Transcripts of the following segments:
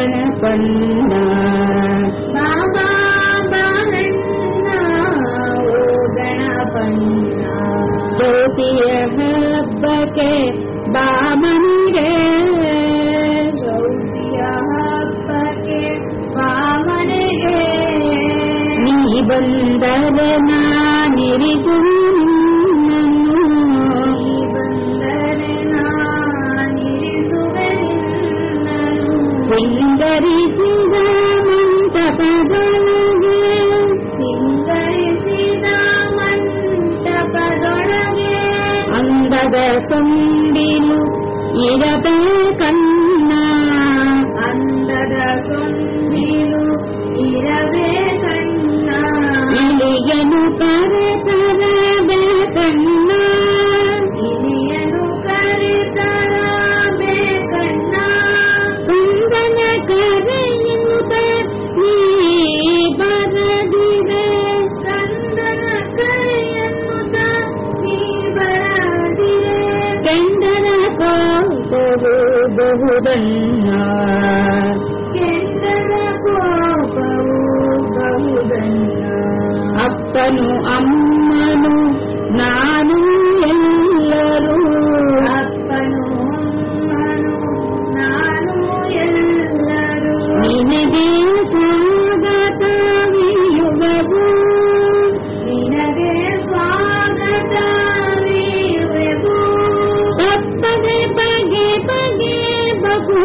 गण पण्डा बा बह गण पण्डा ज्योति हे बाण के बाम हे निबन्धर ನಿನ್ನನು ಸಿಂಗರಿಸಿದ ಮಂಟಪದೊಳಗೆ ಸಿಂಗರಿಸಿದ ಮಂಟಪದೊಳಗೆ ಅಂದದ ಸೊಂಡಿಲು ಇರಬೇಕಣ್ಣ ಅಂದದ ಬಹುದಣ್ಣ ಕೆಟ್ಟದ ಕೋಪವು ಬಹುದಣ್ಣ ಅಪ್ಪನು ಅಮ್ಮನು ನಾನು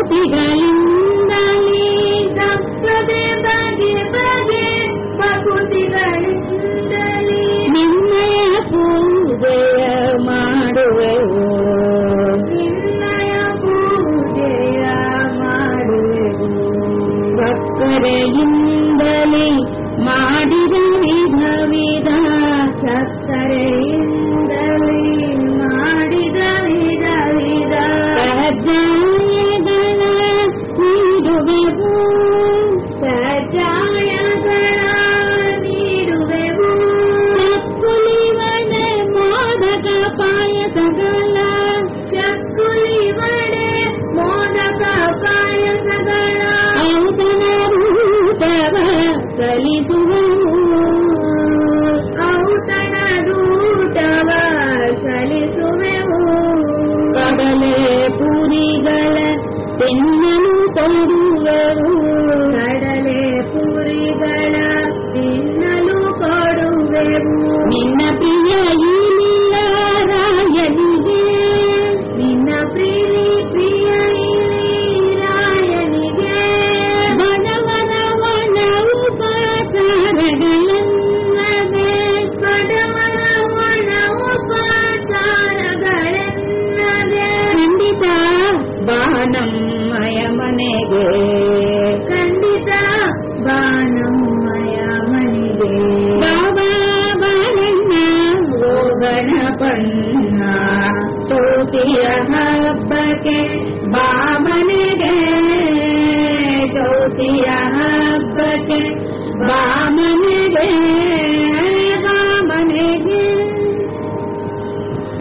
ಬಕುತಿಗಳಿಂದಲೇ ತಪ್ಪದೆ ಬಗೆ ಬಗೆ ಬಕುತಿಗಳಿಂದಲೇ ನಿನ್ನಯ ಪೂಜೆಯ ಮಾಡುವೆವು ನಿನ್ನಯ ಪೂಜೆಯ ಮಾಡುವೆವು ಸಕ್ಕರೆಯಿಂದಲೇ ಮಾಡಿದ ವಿಧ ವಿಧ. ಸಕ್ಕರೆಯಿಂದಲೇ ಸಲಿಸುವೆವು ಔತಣದೂಟವ ಸಲಿಸುವೆವು ಕಡಲೆ ಪುರಿಗಳ ತಿನ್ನಲು ಕೊಡುವೆವು ಕಡಲೆ ಪುರಿಗಳ ತಿನ್ನಲು ಕೊಡುವೆವು ನಿನ್ನ ಹಬ್ಬಕ್ಕೆ ಬಾಮನೆಗೆ ಚೌತಿಯ ಹಬ್ಬಕ್ಕೆ ಬಾಮನೆಗೆ